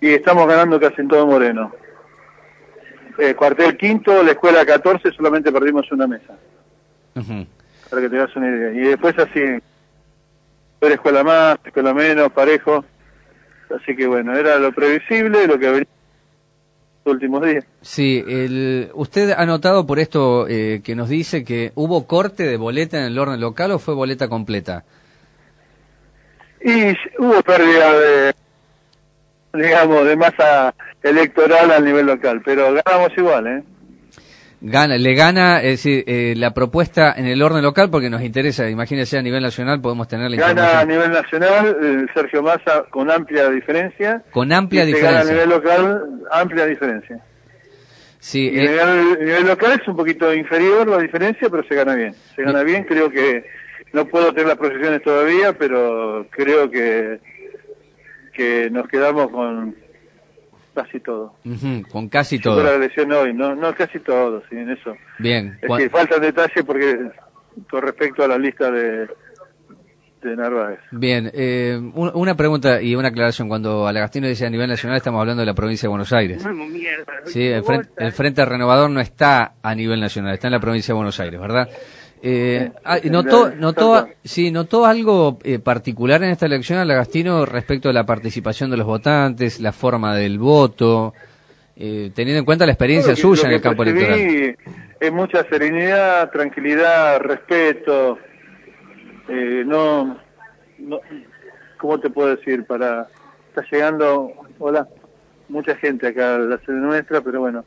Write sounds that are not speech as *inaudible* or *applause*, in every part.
y estamos ganando casi en todo Moreno. Eh, cuartel quinto, la escuela 14, solamente perdimos una mesa. Para que te hagas una idea. Y después así, escuela más, escuela menos, parejo. Así que bueno, era lo previsible, lo que venía los últimos días. Sí, el, ¿usted ha notado por esto eh, que nos dice que hubo corte de boleta en el orden local o fue boleta completa? Y hubo pérdida de, *laughs* digamos, de masa electoral a nivel local, pero ganamos igual, ¿eh? Gana, le gana, es decir, eh, la propuesta en el orden local porque nos interesa, imagínese a nivel nacional podemos tener la Gana a nivel nacional eh, Sergio Massa con amplia diferencia. Con amplia diferencia. Gana a nivel local amplia diferencia. Sí, y eh, a nivel local es un poquito inferior la diferencia, pero se gana bien. Se gana bien, creo que no puedo tener las procesiones todavía, pero creo que que nos quedamos con casi todo. con casi todo. la lesión hoy, no, no casi todo, sí, en eso. Bien. Es que faltan detalles porque con respecto a la lista de, de Narváez. Bien, eh, una pregunta y una aclaración. Cuando Alagastino dice a nivel nacional, estamos hablando de la provincia de Buenos Aires. Sí, el frente, el frente Renovador no está a nivel nacional, está en la provincia de Buenos Aires, ¿verdad? Eh, ah, notó, notó, sí, notó algo eh, particular en esta elección, Alagastino, respecto a la participación de los votantes, la forma del voto, eh, teniendo en cuenta la experiencia suya en el campo electoral. Es mucha serenidad, tranquilidad, respeto. Eh, no, no, ¿cómo te puedo decir? Para, está llegando, hola, mucha gente acá a la sede nuestra, pero bueno,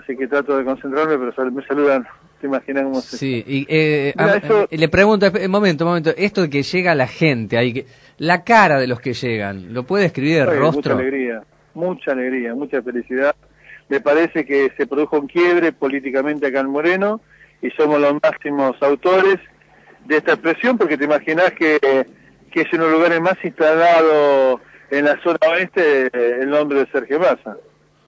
así que trato de concentrarme, pero me saludan ¿Te imaginas cómo se Sí, y eh, le pregunto, un momento, un momento, esto de que llega la gente, hay la cara de los que llegan, ¿lo puede escribir el rostro? Mucha alegría, mucha alegría, mucha felicidad. Me parece que se produjo un quiebre políticamente acá en Moreno y somos los máximos autores de esta expresión porque te imaginas que, que es uno de los lugares más instalados en la zona oeste el nombre de Sergio Massa.